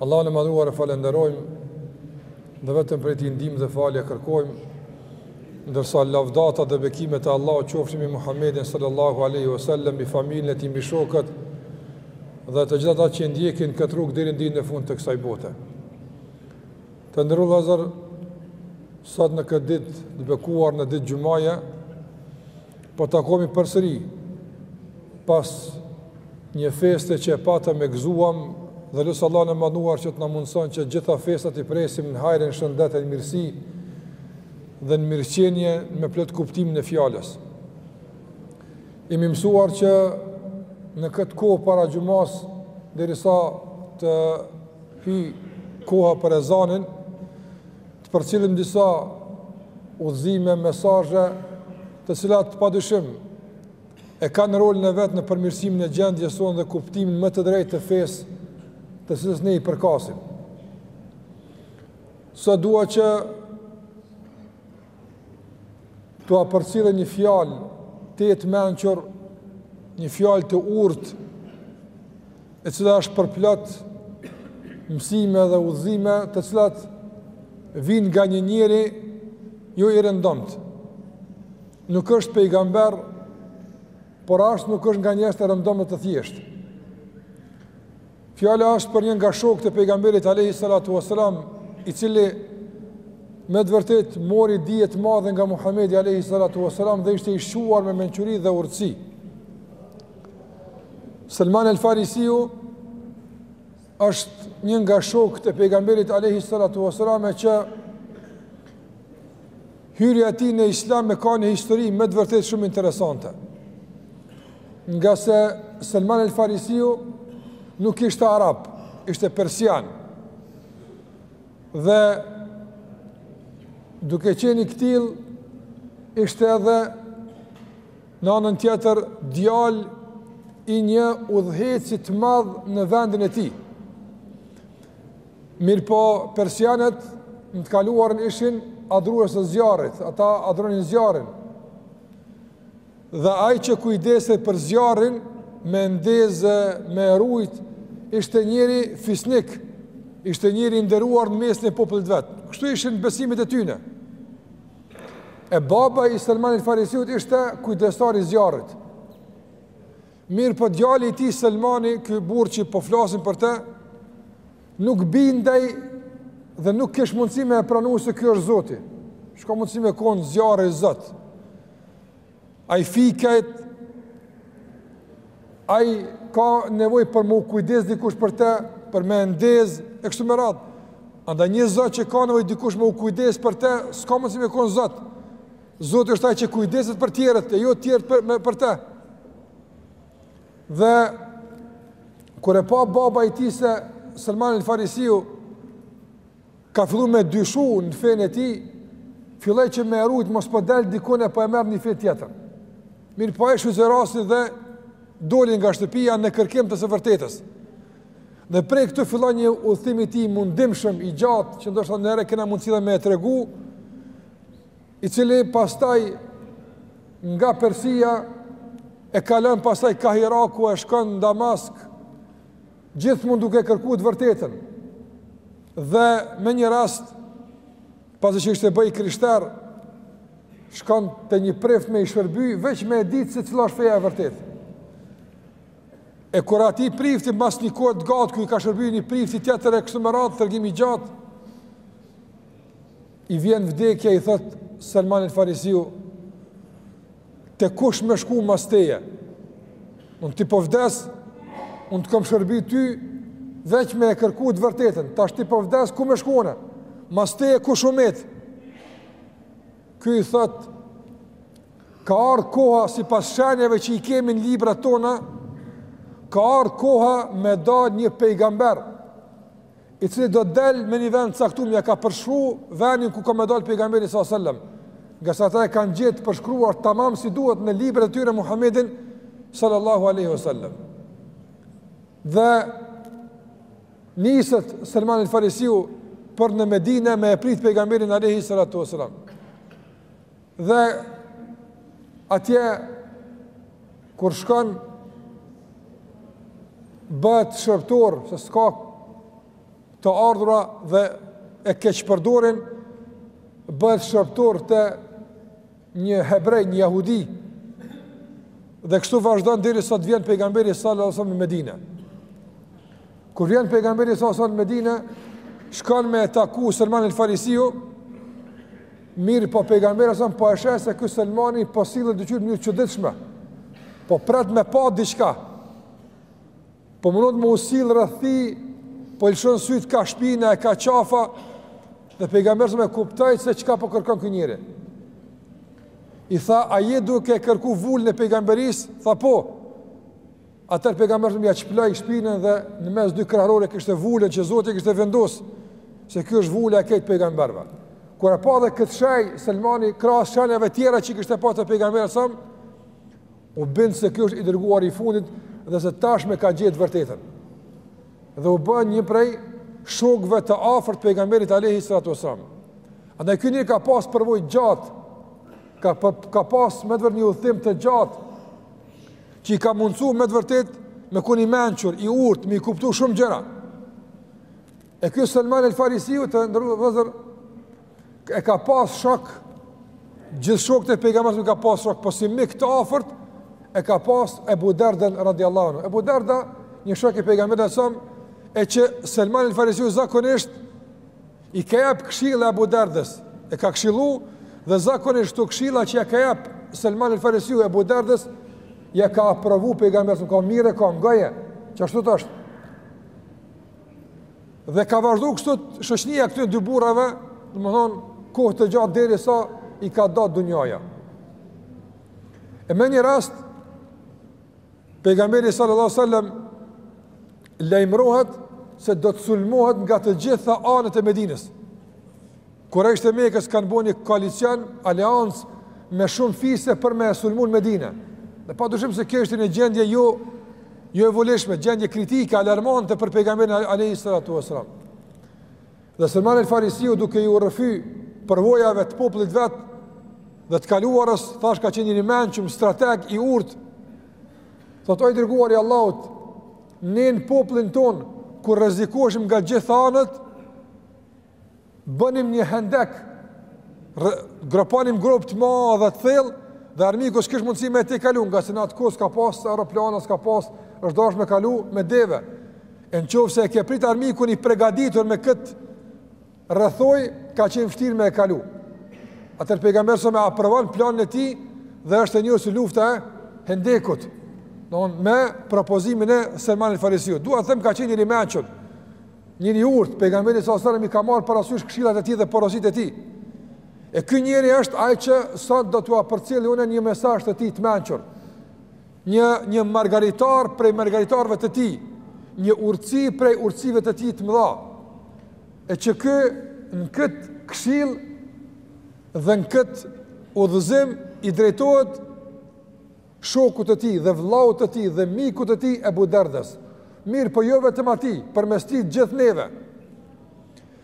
Allahun e madhëruar e falenderojmë dhe vetëm prej tij ndihmë dhe falje kërkojmë. Ndërsa lavdatat dhe bekimet e Allahut qofshin mbi Muhammedin sallallahu alaihi wasallam, mbi familjen e tij, mbi shokët dhe të gjithë ata që ndjekin këtë rrugë deri në ditën e fundit të kësaj bote. Të nderuar vëllezër, sot në këtë ditë të bekuar në ditë xhumaje Po takohemi përsëri pas një feste që e patëm e gëzuam dhe lus Allahun e madhëruar që të na mundëson që gjitha festat i presim në hajr, në shëndet e mirësi dhe në mirëqenie me plot kuptimin e fjalës. Jemi mësuar që në këtë kohë para xhumasë derisa të hyjë koha për ezanin, Të përcjellim disa udhëzime, mesazhe, të cilat pa dyshim e kanë rolin e vet në përmirësimin e gjendjes sonë dhe kuptimin më të drejtë të fesë, të cilës ne i përkasim. Sot dua që t'ua përcjell një fjalë tejet të mençur, një fjalë të urtë, e cila është përplot mësime dhe udhëzime të cilat vijnë nga një njeri jo i rëndomtë. Nuk është pejgamber, por as nuk është nga njerëzit e rëndomtë, të thjeshtë. Fjala është për një nga shokët e pejgamberit alayhi salatu wasalam, i cili me të vërtet mori dije të madhe nga Muhamedi alayhi salatu wasalam dhe ishte i shquar me mençuri dhe urtësi. Selman el Farisiu është një nga shokët e pejgamberit alayhi salatu wasalam që hyrja e tij në islam e ka një histori me të vërtet shumë interesante. Ngase Selman el Farisiu nuk ishte arab, ishte persian. Dhe duke qenë i këtillë ishte edhe Në anën tjetër, djalë i një udhëheqësi të madh në vendin e tij. Mirëpo persianët në të kaluarën ishin adhurues të zjarrit, ata adhuronin zjarrin. Dhe ai që kujdesej për zjarrin me ndezë, me rujt, ishte njeri fisnik, ishte njeri i nderuar në mesin e popullit vet. Kështu ishin besimet e tyne. E baba i Selman el Farisiut ishte kujdestar i zjarrit. Mirëpo djali i tij Selmani, ky burrë që po flasim për të, nuk bindej dhe nuk kish mundësi me e pranu se kjo është Zoti. S'ka mundësi me konë zjarri Zot. Ai fiket, ai ka nevoj për me u kujdes dikush për te, për me e ndez, e kështu me radhë. Andaj një zot që ka nevoj dikush me u kujdes për te, s'ka mundsi me konë zot. Zot është ai që kujdeset për tjerët, e jo tjerët për, me, për te. Dhe, kur e pa baba i tij se Selman el Farisiu, Ka fillu me dyshu në fenë e tij, filloi që me e rujt, mos po del dikun, po e merr një fe tjetër. Mirëpo e shu zjarrin dhe doli nga shtëpia në kërkim të së vërtetës. Dhe prej këtu fillon një udhëtim i tij i mundimshëm i gjatë që ndoshta ne nuk kena mundësi dhe me e tregu i cili pastaj nga Persia e kalon pastaj kah Iraku e shkon në Damask gjithmonë duke kërkuar të vërtetën. Dhe me një rast, pasi që ishte bëj krishter, shkon te një prift me i shërby, veç me e ditë se cila është feja e vërtet. E kur atij prifti mas një kohe t'gatë, ku i ka shërby një prifti tjetër e kështu me radhë, tregim i gjatë, i vjen vdekja i thotë Selman el Farisiu, Te kush me shku mas teje? Unë, ti po vdes, unë të kom shërby ty, veç me e kërku të vërtetën, tash ti po vdes, ku me shku unë? Mas teje kush ka met? Ky i thot, ka ardhë koha sipas shenjeve që i kemi në libra tona, ka ardhë koha me dal një pejgamber, i cili do të dalë me një vend të caktuar, ia ka përshkruar vendin ku ka me dal pejgamberi alejhi selam. Ngase ata e kanë gjetë përshkruar tamam si duhet në librat e tyre Muhammedin sallallahu alaihi wasallam. Dhe niset Selman el Farisiu për në Medinë me e prit pejgamberin alaihi salatu wasallam. Dhe atje kur shkon bëhet shërbtor se s'ka të ardhura dhe e keqpërdorin bëhet shërbtor te një hebrej, një jahudi dhe kështu vazhdon derisa t' vjen pejgamberi sallallahu alaihi në Medina kur vjen pejgamberi sallallahu alaihi në Medina shkon me taku Selman el Farisiu Mirëpo pejgamberi sa po e sheh se ky Selmani po sillet dyqysh në mënyrë t'çuditshme. Po pret me pa diçka. Po mundohet me u sill rreth tij, po i lëshon syt kah shpina e kah qafa dhe pejgamberi sa e kuptoi se çka po kërkon ky njeri. I tha, a je duke kërku vulën e pejgamberisë? Tha po. Atëherë pejgamberi sa ja çploi shpinën dhe në mes dy kraharorëve kishte vulën që Zoti kishte vendos se kjo është vula e krejt pejgamberëve. Kur e pa dhe këtë shej Selmani krahas shejave tjera që i kishte pa te pejgamberi sa u bind se ky është i dërguar i fundit dhe se tashmë ka gjetë vërtetën. Dhe u bën një prej shokëve të afërt pejgamberit alayhi salatu wasallam. Andaj ky njeri ka pas përvojë gjatë ka ka pas me të vërtetë një udhtim të gjatë që i ka mundësu me të vërtetë me kon i mençur, i urtë, me i kuptu shumë gjëra. E ky Selman el Farisiu të ndërru dhe e ka pas shok, gjithë shokët e pejgamberit i ka pas shok, po si mik të afërt, e ka pas Ebu Derdën radiallahu anhu. Ebu Derda, një shok i pejgamberit a.s., e që Selman el Farisiu zakonisht I ka jap këshilla Ebu Derdës, e ka këshillu dhe zakonisht këto këshilla që ja ka jap Selman el Farisiu Ebu Derdës, ja ka aprovu pejgamberi sa ka mirë ka ngoje, qashtu t'është. Dhe ka vazhdu kështu shoqnia këtyre dy burrave, domethënë kohë të gjatë derisa i ka da dunjaja. E me një rast, Pejgamberi sallallahu alaihi wasallam lajmërohet se do të sulmohet nga të gjitha anët e Medinës. Kurejshët e Mekës kanë bërë një koalicion, aleancë me shumë fise për me e sulmu Medinën. Dhe pa dyshim se kjo ishte një gjendje jo jo e volishme, gjendje kritike, alarmante për pejgamberin alayhi salatu wasalam. Dhe Selman el Farisiu duke ju rrëfy përvojave të popullit vet dhe të kaluarës, thash ka qenë njeri i mençun, strateg i urtë. Thotë o i dërguari i Allahut, ne në popullin tonë kur rrezikoheshim nga gjithë anët, bënim një hendek, gropanim gropë të madh dhe të thellë dhe armiku s'kish mundësi me e tejkalu, ngase në atë kohë s'ka pas aeroplana, s'ka pas, është dash me kalu me deve. E në qoftë se e ke prit armikun i pregaditur me këtë rrethojë, ka qenë vështirë me e kalu. Atëherë pejgamberi a.s. e aprovon planin e tij dhe është e njohur si lufta e hendekut. Domethënë me propozimin e Selman el Farisiut. Dua të them ka qenë njeri i mençur, njeri i urtë, pejgamberi a.s. i ka marrë parasysh këshillat e tij dhe porositë e tij. E ky njeri është ai që sot do t'ua përcjell unë një mesazh të tij të mençur. Një një margaritar prej margaritarëve të tij, një urtësi prej urtësive të tij të mëdha. E që ky në kët këshill dhe në kët udhëzim i drejtohet shokut të tij dhe vëllaut të tij dhe mikut të tij Ebu Derdës. Mirë, po jo vetëm atij, përmes tij gjithë neve.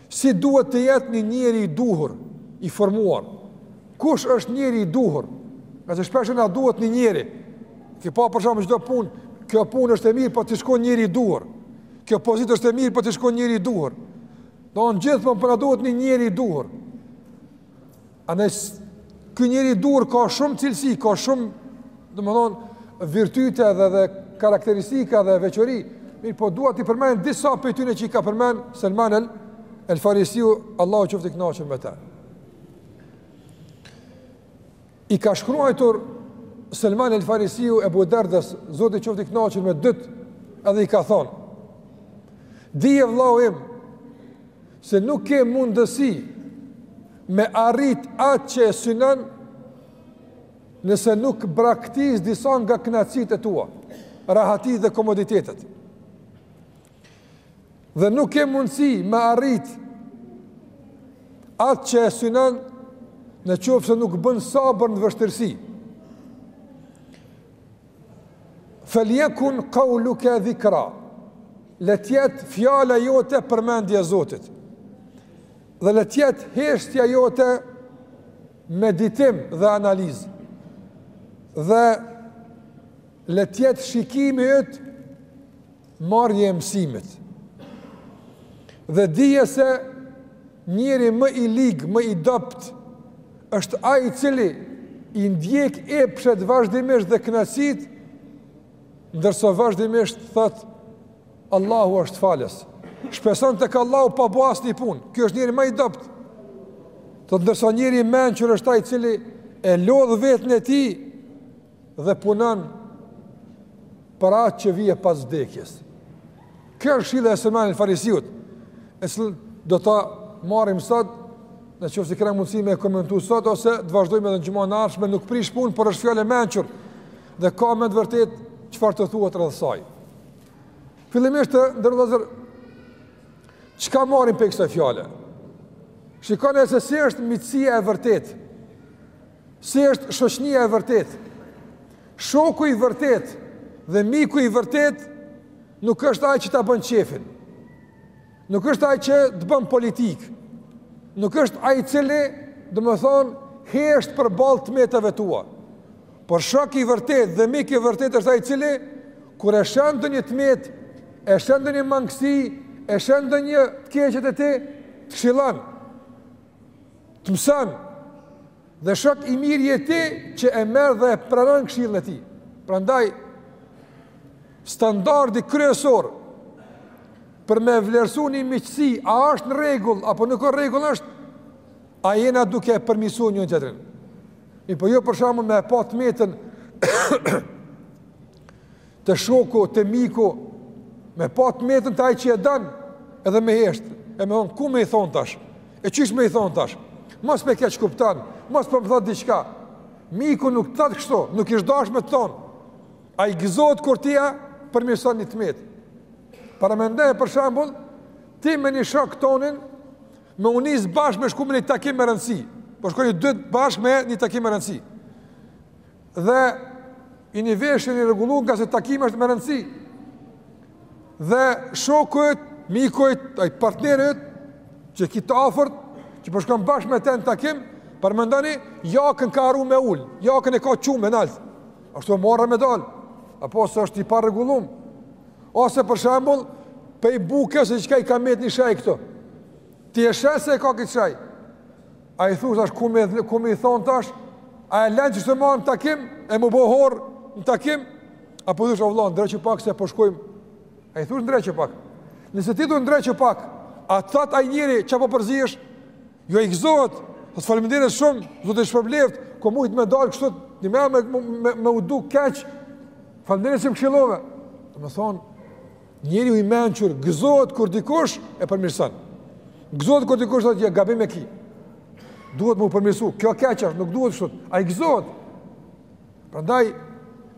Si duhet të jetë një njeri i duhur, i formuar? Kush është njeri i duhur? Ngase shpesh na duhet një njeri. Ki pa për shembull çdo punë, kjo punë është e mirë, po të shkon njeri i duhur. Kjo pozitë është e mirë, po të shkon njeri i duhur. Domethënë gjithmonë po na duhet një njeri i duhur. Andaj ky njeri i duhur ka shumë cilësi, ka shumë, domethënë, virtyte dhe dhe karakteristika dhe veçori. Mirëpo dua t'i përmend disa prej tyne që i ka përmend Selman el El Farisiu, Allahu qoftë i kënaqur me te. I ka shkruajtur Selman el Farisiu Ebu Derdas, Zoti qoftë i kënaqur me dytë, edhe i ka thonë: Dije vëllau im, Se nuk ke mundësi me arrit atë që e synon nëse nuk braktis disa nga kënaqësitë e tua, rahati dhe komoditetet. Dhe nuk ke mundësi me arrit atë që e synon në qoftë se nuk bën sabër në vështirësi. Feljekun kauluke dhikra, le të jetë fjala jote përmendje e Zotit, dhe le të jetë heshtja jote meditim dhe analizë, dhe le të jetë shikimi yt marrje e mësimit dhe dije se njeri më i lig, më i dobët, është ai i cili i ndjek epshet vazhdimisht dhe kënaqësitë, ndërsa vazhdimisht thotë, Allahu është falës. Shpreson tek Allahu pa bo asnjë punë, ky është njeri ma i dobët. Thotë ndërsa njeri i mençur është ai i cili e lodh veten e tij, dhe punon për atë që vjen pas vdekjes. Kjo është këshilla e Selman el Farisiut, e cila do ta marrim sot, në qoftë se kemi mundësi me e komentu sot, ose të vazhdojmë edhe në xhumanë e ardhshme, nuk prish punë, por është fjalë e mençur, dhe ka me të vërtetë çfarë të thuhet rreth saj. Fillimisht, të nderuar vëllezër, çka marrim prej kësaj fjale? Shikone se si është miqësia e vërtetë, Si është shoqnia e vërtetë? Shoku i vërtetë dhe miku i vërtetë nuk është ai që ta bën qefin. Nuk është ai që të bën politik. Nuk është ai i cili, domethonë, hesht përballë të metave tua. Por shok i vërtetë dhe miku i vërtetë është ai i cili kur e sheh ndonjë të metë, e sheh ndonjë mangësi, e sheh ndonjë të keqe te ti, të këshillon. Të mëson. Dhe shok i mirë je ti që e merr dhe e pranon këshillën e tij. Prandaj standardi kryesor për me vlerësu një miqësi, a është në rregull, apo nuk o rregull është, a jena duke e përmirësu njëni-tjetrin. Mirëpo jo për shembull me e pa të metën, te shoku, te miku, me pa të metën te ai që e don, edhe me heshtë, e me thonë, ku me i thonë tash, e qysh me i thonë tash, mos më keqkupton, mos po më thotë diçka, miku nuk thotë kështu, nuk ish dashtë me të thonë, ai gëzohet kur ti ia përmirëson një të metë, paramendoje për shembull, ti me një shok tonin, me u nisë bashkë me shku në një takim me rëndësi, po shkoni dy bashkë në një takim me rëndësi, Dhe jeni veshë, jeni rregullu ngase takim është me rëndësi. Dhe shoku yt, miku yt, ai partneri yt, që ki të afërt, që po shkon bashkë me të n'takim, paramendoni, jakën ka harru me ulë, jakën e ka çu më naltë. Ashtu e marre me dalë, apo se është i parregullum. Ose për shembull, pej buke ose diçka i ka met një shej këtu. Ti e sheh se e ka këtë shej. A i thush tash ku me, ku me i thonë tash, a e lenë qashtu n'atë takim, e m'u bo hor në takim, apo i thush o vlla, ndreqe pak se po shkojmë, a i thush ndreqe pak, nëse ti i thu ndreqe pak, a të thotë ai njeri çka po përzihesh, jo jo ai gëzohet, të faleminderit shumë, Zoti të shpërbleft, kom mujtë me dalë kështu, një me me, me, me, me u duk keq, faleminderit që më këshillove, domethënë, Njeriu i mençur gëzohet kur dikush e përmirëson. Gëzohet kur dikush thotë ja gabim e ki. Duhet me u përmirësu. Kjo keq është, nuk duhet kështu. Ai gëzohet. Prandaj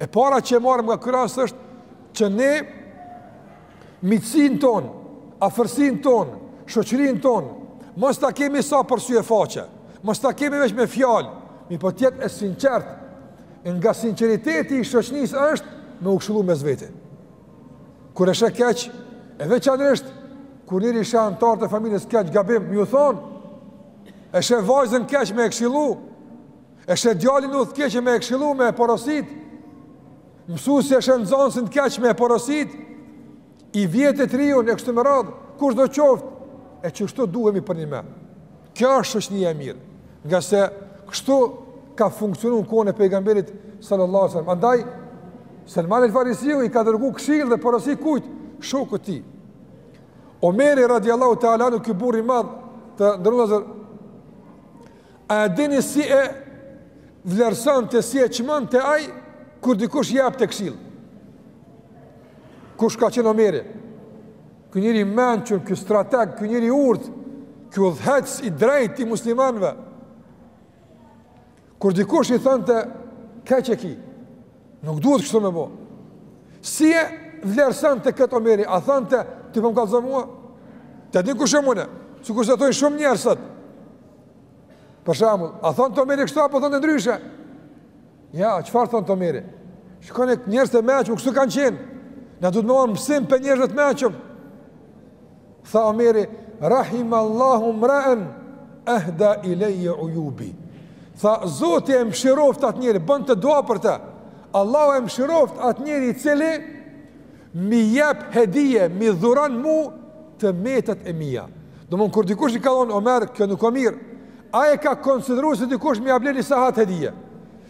e para që e marrim nga ky rast është që ne miqësinë tonë, afërsinë tonë, shoqërinë tonë, mos ta kemi sa për sy e faqe. Mos ta kemi veç me fjalë, mirëpo të jetë e sinqertë. Nga sinqeriteti i shoqnisë është me u këshillu mes veti. Kur e sheh keq, e veçanërisht, kur njeri sheh anëtar të familjes keq gabim, me ju thonë, e sheh vajzën keq me e kshillu, e sheh djalin udhë të keqe me e kshillu, me e porosit, mësuesi e sheh nxënësin keq me e porosit, i vjetri të riun e kështu me radhë, kushdo qoftë, e qështu duhemi përnjime. Kjo është shoqnia e mirë, ngase kështu ka funksionu në kohën e pejgamberit sallallahu sallam. Andaj, Selman el Farisiu i ka dërgu këshillë dhe porosi kujt, shokut të tij. Omeri radiallahu ta'ala anhu, ky burrë i madh, të nderuar vëllezër, a e dini si e vlerësonte, si e çmonte ai, kur dikush jepte këshillë. Kush ka qenë Omeri? Ky njeri i mençur, ky strateg, ky njeri i urtë, ky udhëheqës i drejtë i muslimanëve. Kur dikush i thonte keq e ki, nuk duhet kështu me bo. Si e vlerësonte këtë Omeri, a thonte ti po më kallzon mua? Ti e di kush jam unë, sikurse thojnë shumë njerëz sot. Për shembull, a thonte Omeri kështu, apo thonte ndryshe? Ja, çfarë thonte Omeri? Shikoni njerëzit e meçëm, kështu kanë qenë. Na duhet me nxonë mësim prej njerëzve të meçëm. Tha Omeri, rahim Allahu mra'an ahda ilayya uyubi. Tha Zoti e mëshiroft atë njeri, bonte dua për të. Allahu e mëshiroft atë njeri i cili m'i jep hedije, m'i dhuron mu të metat e mia. Domethënë kur dikush i ka thonë Omer, kjo nuk o mirë. Ai e ka konsideru si dikush me ia ble një sahat hedije.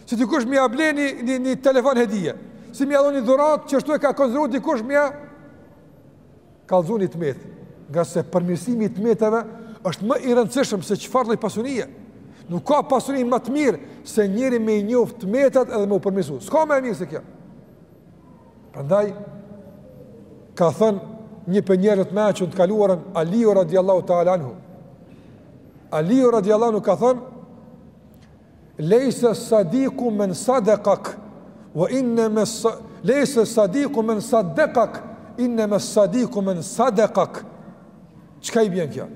Si dikush me ia ble një, një, një telefon hedije? Si me ia dhonë ni dhuratë, qashtu e ka konsideru dikush me ia kallzu ni t'metë. Ngase përmirësimi i të metave është më i rëndësishëm se çfarë lloj pasurie. Nuk ka pasuri ma të mirë se njeri me i njoft të metat edhe me u përmirësu. S'ka ma e mirë se kjo. Prandaj ka thënë një prej njerëzve të meçëm në të kaluarën, Aliu radiallahu ta'ala anhu. Aliu radiallahu anhu ka thënë Lejse sadiku men sadekak wa innema Lejse sadiku men sadekak innema sadiku men sadekak Çka i bjen kjo?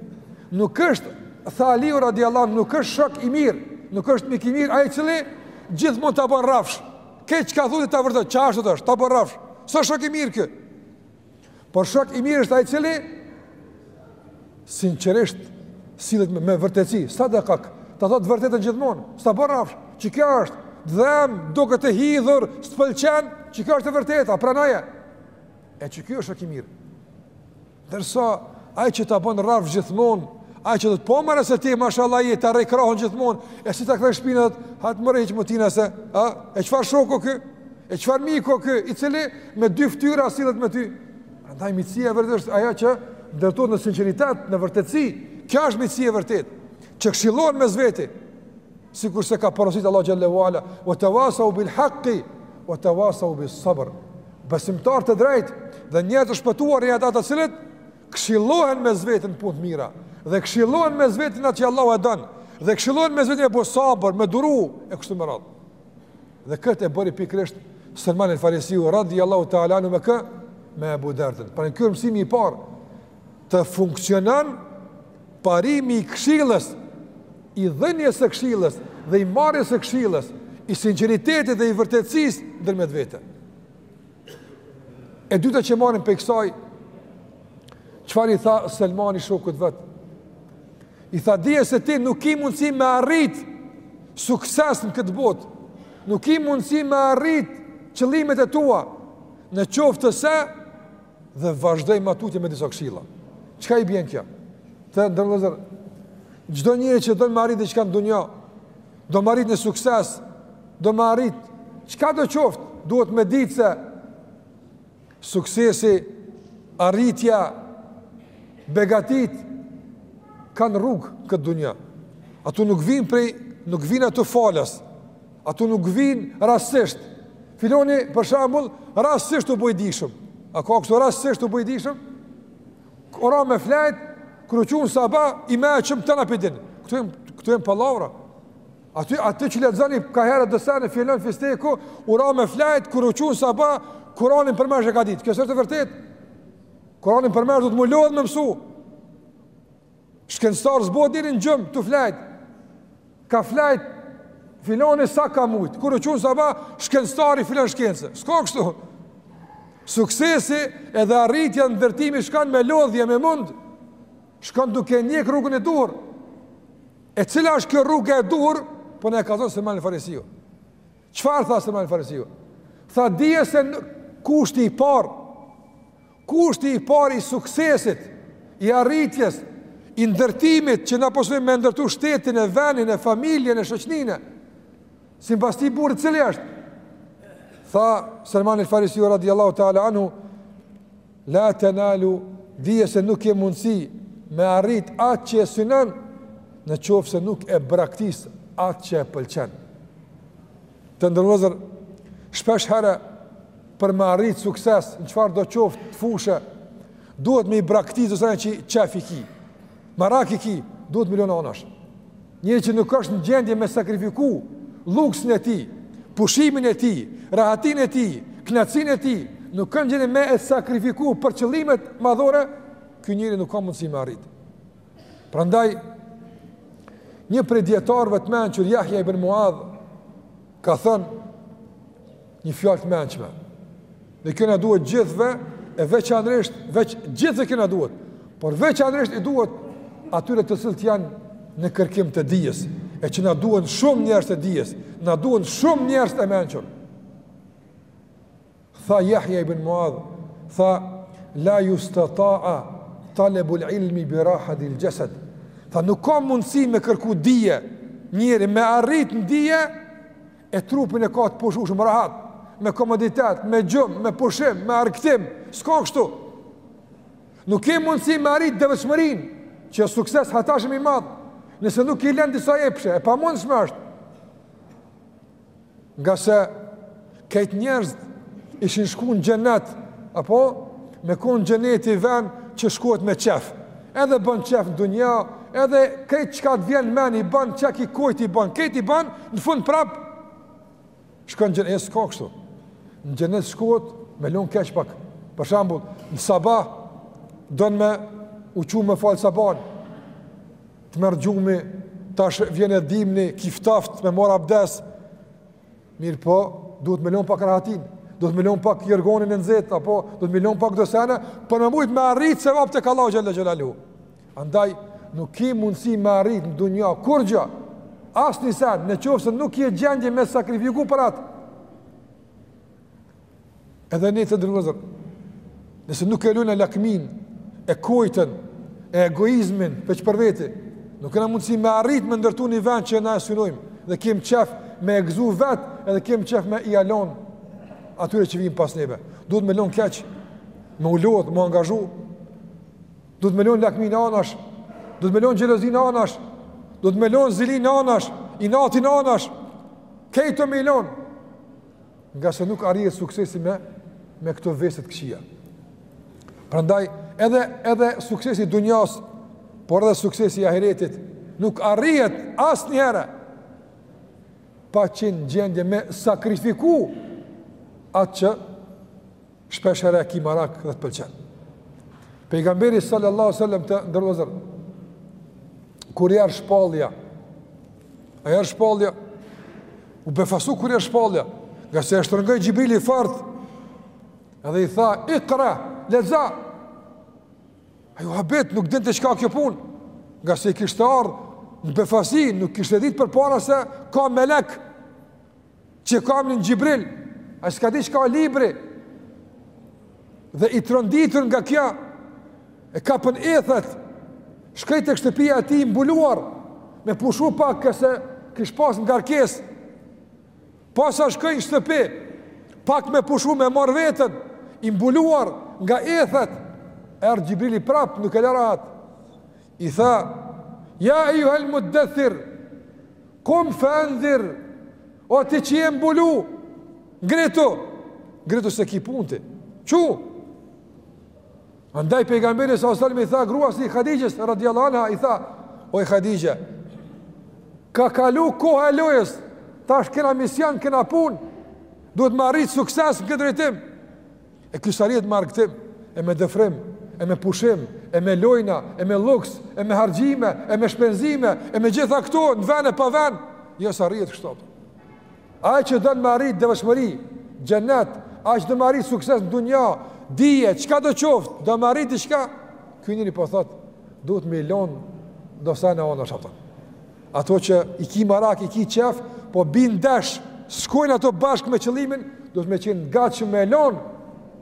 Nuk është, tha Aliu radiallahu anhu, nuk është shok i mirë, nuk është mik i mirë, ai i cili gjithmonë ta bon rrafsh. Këtë çka thu ti ta vërteton, qashtu është, ta bo rrafsh, s'o shok i mirë ky. Por shok i mirë është ai i cili, sinqerisht, sillet me, me vërtetësi, sadekak, ta thot të vërtetën gjithmonë, s'ta bo rrafsh, qikjo është, dhem, duket e hidhur, s'të pëlqen, qikjo është e vërteta, pranoje. E qiky është shok i mirë. Ndërsa ai që ta bën rrafsh gjithmonë, ai që thotë po more po se ti mashallah je ta rreh krahun gjithmonë, e si ta kthen shpinën atë, hajt more mutina se, a? E çfarë shoku ky? E çfarë miku ky i cili me dy fytyra sillet me ty? Prandaj miqësia e vërtetë është ajo që ndërtohet në sinqeritet, në vërtetësi. Kjo është miqësia e vërtetë. Që këshillohen mes veti, sikurse ka porositur Allah xhalla wa ala, "Wa tawasau bil haqqi wa tawasau bis sabr." Besimtarë të drejtë dhe njerëz të shpëtuar janë ata të cilët këshillohen mes veti n'punë të mira dhe këshillohen mes veti n'atë që Allahu e don dhe këshillohen mes veti me bo sabër, me duru e kështu me radhë. Dhe këtë e bëri pikërisht Salman al-Farisiu radhiyallahu ta'ala anhu me kë me Abu Dardan. Pra ky mësimi i parë të funksionon parimi i këshillës, i dhënies së këshillës dhe i marrjes së këshillës, i sinqeritetit dhe i vërtetësisë ndërmjet vete. E dyta që marrim prej kësaj, çfarë i tha Selmani shokut vet? I tha dije se ti nuk ki mundësi me arrit sukses në këtë botë, nuk ki mundësi me arrit qëllimet e tua, në qoftë se, dhe vazhdoi ma tutje me disa këshilla. Çka i bjen kjo? Të nderuar vllezër, çdo njeri që don me arrit diçka në dunja, do me arrit një sukses, do me arrit, çkado qoftë, duhet me ditë se suksesi, arritja, begatitë, kanë rrugë n'këtë dunja. Ato nuk vijnë prej, nuk vijnë ato falas, Ato nuk vijnë rastësisht. Filani për shembull rastësisht u bo i dijshëm. A ka kështu rastësisht u bo i dijshëm? U ra me flejt, kur u çu n'sabah i mençëm tana po i din. Këto këto janë pallavra. Ato ato që lexoni ka herë do sene filan fisteku, u ra me flejt kur u çu n'sabah Kur'anin përmendsh e ka ditë. Kjo s'është e vërtetë. Kur'anin përmendsh duhet me u lodh me mësu. Shkencëtar s'bohet njeri në gjumë, tu flejt. Ka flejt filani sa ka mujt. Kur u çu n'sabah, shkencëtar i filan shkencë. S'ka kështu. Suksesi edhe arritja, ndërtimi shkon me lodhje me mund. Shkon duke njek rrugën e duhur. E cila është kjo rrugë e duhur, po na e ka thënë Selman al-Farisiu. Çfarë tha Selman al-Farisiu? Tha dije se kushti i parë Kushti i parë i suksesit, i arritjes, i ndërtimit që na po synojmë me ndërtu shtetin e venin e familjen e shoqnine, sidomos ti burrë cili është, tha Selman el Farisiu radiallahu ta'ala anhu, la tenalu, dije se nuk ke mundësi me arrit atë që e synon, në qoftë se nuk e braktis atë që e pëlqen. Të nderuar vllezër, shpesh herë, Për me arrit sukses në çfarëdo qoftë fushe, duhet me i braktis do sene që qejf i ki. Marak i ki, duhet me i lon anash. Njeri që nuk është në gjendje me sakrifiku luksin e tij, pushimin e tij, rahatinë e tij, knaqsinë e tij, nuk është në gjendje me e sakrifiku për qëllimet madhore, ky njeri nuk ka mundësi me arrit. Prandaj, një prej dijetarëve t'mëdhenj Jahja ibën Muadh, ka thënë, Një fjalë të mençme. Dhe kjo na duhet gjithëve, e veçanërisht, veç gjithëve kjo na duhet. Por veçanërisht i duhet atyre të cilët janë në kërkim të dijes, e që na duhen shumë njerëz të dijes, na duhen shumë njerëz të mençur. Tha Yahya ibn Muadh, tha la yustata'a talabul ilmi bi rahatil jasad. Tha nuk ka mundësi me kërku dije, njeri me arrit në dije E trupin e ka të pushushëm, rahat, me komoditet, me gjumë, me pushim, me argëtim, s'ka kështu. Nuk ke mundësi me arrit devotshmërinë që sukses hatashëm i madh, nëse nuk i lënë disa epshe, e pamundshme është. Ngase kejt njerëzit ishin shku në xhenet, apo me konë xheneti ven që shkohet me qef. Edhe bën qef në dunja, edhe krejt çka të vjen men i bën, çka ki kojt i bën, krejt i bën, në fund prap shkon n'xhenet, s'ka kështu. Në xhenet shkohet me lon keq pak. Për shembull, në sabah don me u çu me fal sabahin. Të merr gjumi, tash vjen e dimni, ki ftoft me mor abdes. Mirëpo, duhet me lënë pak rahatinë, duhet me lënë pak jorganin e nxehtë, apo duhet me lënë pak do sene, për me mujtë me arritë sevap tek Allahu xhele xhelaluhu. Andaj, nuk ki mundësi me arritë në dunja, kurgjë, asnjë sen, në qofë se nuk je n'gjendje me sakrifiku për atë. Edhe ne të nderuar vëllezër, nëse nuk e lojna lakminë, e kojten, e egoizmin, veç për veti, nuk kena mundësi me arrit me ndërtu një vend që na e synojmë, dhe kem qef me e gëzu vet, edhe kem qef me ia lon atyre që vijnë pas neve. Duhet me lon keq, me u lodh, me angazhu, duhet me lon lakminë anash, duhet me lon xhelozinë anash, duhet me lon zilinë anash, inatin anash, kejt me i lon, Ngase nuk arrihet suksesi me me këto vese të këqija. Prandaj edhe edhe suksesi i dunjas, por edhe suksesi i ahiretit nuk arrihet asnjëherë pa qenë në gjendje me sakrifiku atë që Shpeshherë e ki marak dhe të pëlqen. Pejgamberi sallallahu sallam të nderuar vëllezër, kur i ardh shpallja, a i ardh shpallja, u befasu kur i ardh shpallja, ngase e shtrëngoi Xhibrili fort, edhe i tha, ikra, lexo, ai u habit, nuk dinte çka kjo punë, ngase i kishte ardhë, në befasi, nuk kishte ditë përpara se ka melek, Që ka emën Xhibril, as ka di që ka libri, dhe i tronditur nga kjo, e kapën ethet, shkoi tek shtëpia e tij i mbuluar, me pushu pak se kish pas ngarkesë, pasi shkoi në shtëpi, pak me pushu me marr veten, i mbuluar nga ethet, erdh Xhibrili prapë nuk e la rahat, i tha, ja ejuhel muddethir, Kum fe endhir, o ti që je mbulu, ngritu, ngritu se ki punë ti, çu. Andaj pejgamberi sa osalmi i tha gruas së tij Hadixhes, radiallahu anha, i tha, oj Hadixhe, ka kalu koha e lojës, tash kena mision, kena punë, duhet me arrit sukses në këtë drejtim, E ky s'arrihet me argëtim, e me dëfrim, e me pushim, e me lojna, e me luks, e me harxhime, e me shpenzime, e me gjitha këto në vend e pa vend, jo s'arrihet kështu. Ai që don me arrit devotshmëri, xhenet, ai që do me arrit sukses në dunja, dije, çkado qoftë, do me arrit diçka. Ky njeri po thotë, duhet me i lon do sene anash ato. Ato që i ki marak, i ki qef, po bin ndesh, s'shkojnë ato bashkë me qëllimin, duhet me qenë gatshëm me e lon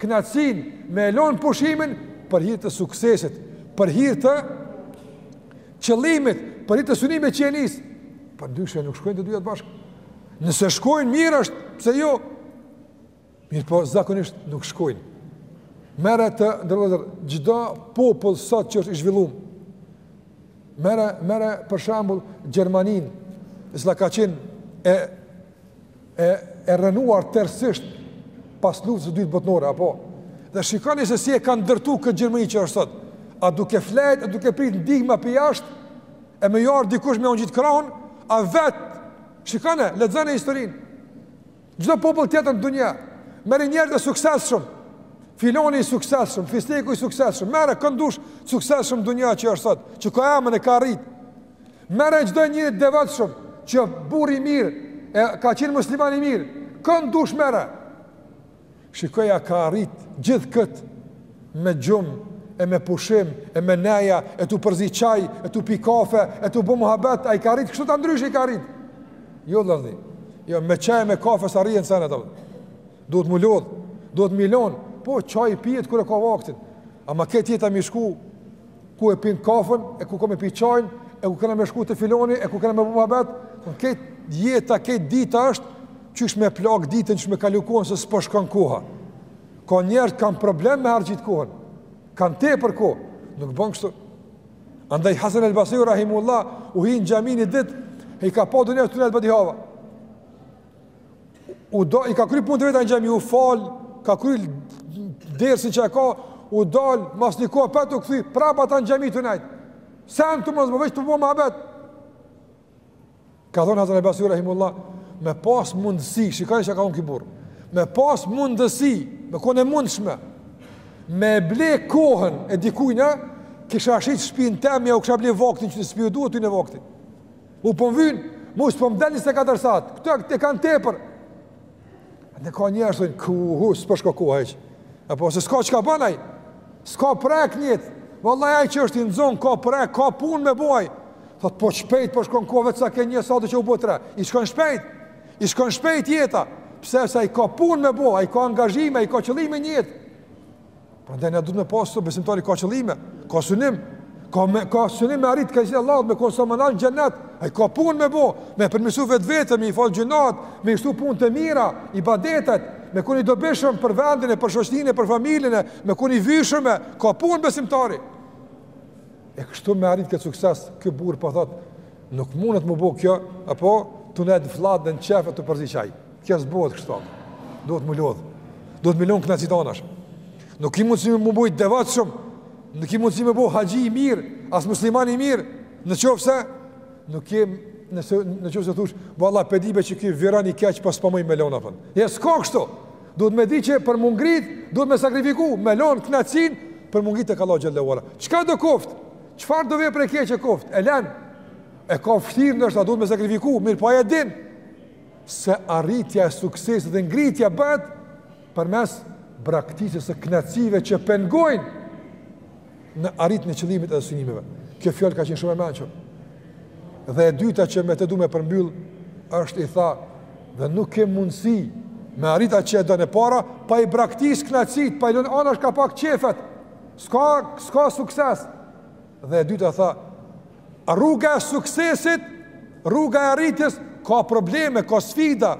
knaqsinë, me e lon pushimin, për hir të suksesit, për hir të qëllimit, për hir të synimit që e nis, përndryshe nuk shkojnë të dyjat bashkë. Nëse shkojnë mirë është, pse jo? Mirëpo, zakonisht nuk shkojnë. Merre, të nderuar vllezër, çdo popull sot që është i zhvillum, merre, merre për shambull Gjermaninë, e cila ka qenë e, e, e rrënuar tërsisht pas luftës së dytë botnore, apo? Dhe shikoni se si e kanë ndërtu këtë Gjermani që është sot, a duke flejt, a duke prit ndihma prej jashtë, e me ardh dikush me ua ngjit krahun, a vetë, shikone, lexone historinë, Çdo popull tjetër në dunja, merr njerëz të suksesshëm. Filoni i suksesshëm, fisteku i suksesshëm, merr kën dush të suksesshëm në dunja që është sot, që ka emën e ka arrit. Merr çdo njeri të devotshëm, që burrë i mirë, e ka qenë musliman i mirë, kën dush merr. Shikoje a ka arrit gjithë kët me gjumë e me pushim e me neja e tu përzi çaj e tu pi kafe e tu bo muhabet a i ka arrit kështu a ndryshe i ka arrit jo vllazni jo me çaj e me kafe s'arrihen sene ato duhet mu lodh duhet me i lon po çaj pihet kur e ka vaktin ama krejt jeta me i shku ku e pin kafen, e ku ka me pi çajin, e ku kena me shku te filoni, e ku kena me bo muhabet, krejt jeta, krejt dita është qysh me plak ditën, qysh me kalu kohën se s'po shkon koha. Ka njerëz që kanë problem me harxhit kohën. Kanë tepër kohë, nuk bën kështu. Andaj Hasan al-Basri rahimehullah hin n'xhami ni ditë, i ka pa do njerz tu nejt badihava. hoxha i ka kry punët e veta në xhami u fal, ka kry dersin që ka, u dal, mas një kohe prap u kthy, prap ata në xhami tu nejt. Sa të mos më vesh të bojnë muhabet. Ka thonë Hasan el Basri rahimullah, me pas mundësi, shiko çka kan ky burrë. Me pas mundësi, me kon e mundshme. Me ble kohën e dikujna kisha shit shpinë tem, jau kisha ble vaktin që s'p'ju duhet atyne vaktin. U po m'vyn, mu s'po m'del 24 sahat. Këta e kanë tepër. E ka njerëz që thonë, "Ku, s'po shkon koha hiç." E po se s'ka çka bën ai. S'ka prekupim. Vallai ai që është i nxon ka prek, ka punë me boj. Thot po shpejt po shkon koha veç sa ke një sahat qe u bo tre. I shkon shpejt. I shkon shpejt jeta. Pse se ai ka punë me boj, ai ka angazhime, ai ka qëllime në jetë. Prandaj na duhet të pasojmë besimtari ka qëllime, ka synim, ka me ka synim me arrit kënaqësinë e Allahut me kon sa ma nalt n'xhenet. Ai ka punë me bë, me përmirësu vetveten me i fal gjynahet, me i shtu punët e mira, ibadetet, me kon i dobishëm për vendin e për shoqërinë, për familjen e me kon i vyshëm, e ka punë besimtari. E kështu me arrit këtë sukses, ky burr po thot, nuk mundet m'u bo kjo, apo tu nejt n'fllad dhe n'qefe tu përzi çaj. Kjo s'bohet kështu apo. Duhet m'u lodh. Duhet me i lon kënaqësitë anash. Nuk ki mundsi m'u bo i devotshëm. Nuk ki mundsi m'u bo haxhi i mirë, as musliman i mirë. Në qoftë se nuk kem nëse ndoshta thosh, valla po e di be që ky vijan i keq po s'po muj me lon apo. Jo s'ka kështu. Duhet me dit që për m'u ngrit, duhet me sakrifiku, me lon kënaqësin për m'u ngrit tek Allahu xhel-le ve ala. Çka do koft? Çfarë do vepre e keqe koft? E lon. E ka vështirë ndoshta duhet me sakrifiku, mirëpo e din. se arritja e suksesit dhe ngritja bëhet përmes braktisjes së kënaqësive që pengojnë në arritjen e qëllimit dhe synimeve. Kjo fjalë ka qenë shumë e mençme. Dhe e dyta që me të du me përmbyll është i tha dhe nuk ke mundësi me arrit atë që e don e para pa i braktis kënaqësit, pa i lënë anash ka pak qefet. S'ka s'ka sukses. Dhe e dyta tha Rruga e suksesit, rruga e arritjes ka probleme, ka sfida,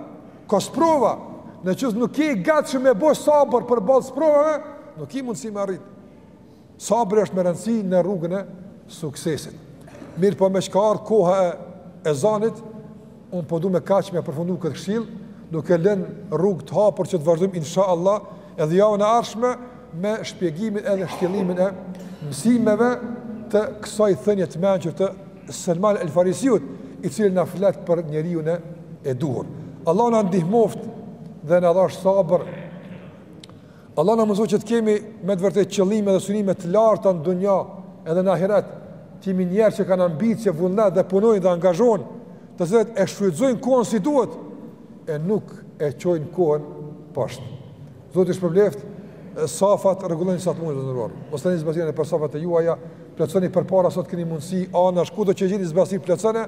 ka sprova. Në qoftë se nuk je i gatshëm me bë sabër përballë sprovave, nuk ki mundsi me arrit. Sabri është me rëndësi në rrugën e suksesit. Mirëpo meqë ka ardhë koha e, ezanit, Unë po du me kaq me e përfundu këtë këshill, duke lënë rrugë të hapur që të vazhdojmë inshallah edhe javën e ardhshme me shpjegimin edhe shtjellimin e mësimeve të kësaj thënie të mençur të Selman El Farisiut, i cili na flet për njeriun e duhur. Allah na ndihmoft dhe na dhashtë sabër Allah na mëson që të kemi me të vërtetë qëllime dhe synime të larta në dunja edhe në ahiret, të jemi njerëz që kanë ambicje, vullnet dhe punojnë dhe angazhohen, të cilët e shfrytëzojnë kohën si duhet, e nuk e qojnë kohën bosh. Zoti ju shpërbleftë, safat rregulloni sa të mundeni dhe nërorë. Mos leni zbrazëtira nëpër safat e juaja, plotësoni përpara sa të keni mundësi, anash, ku do që gjeni zbrazëti plotësojeni,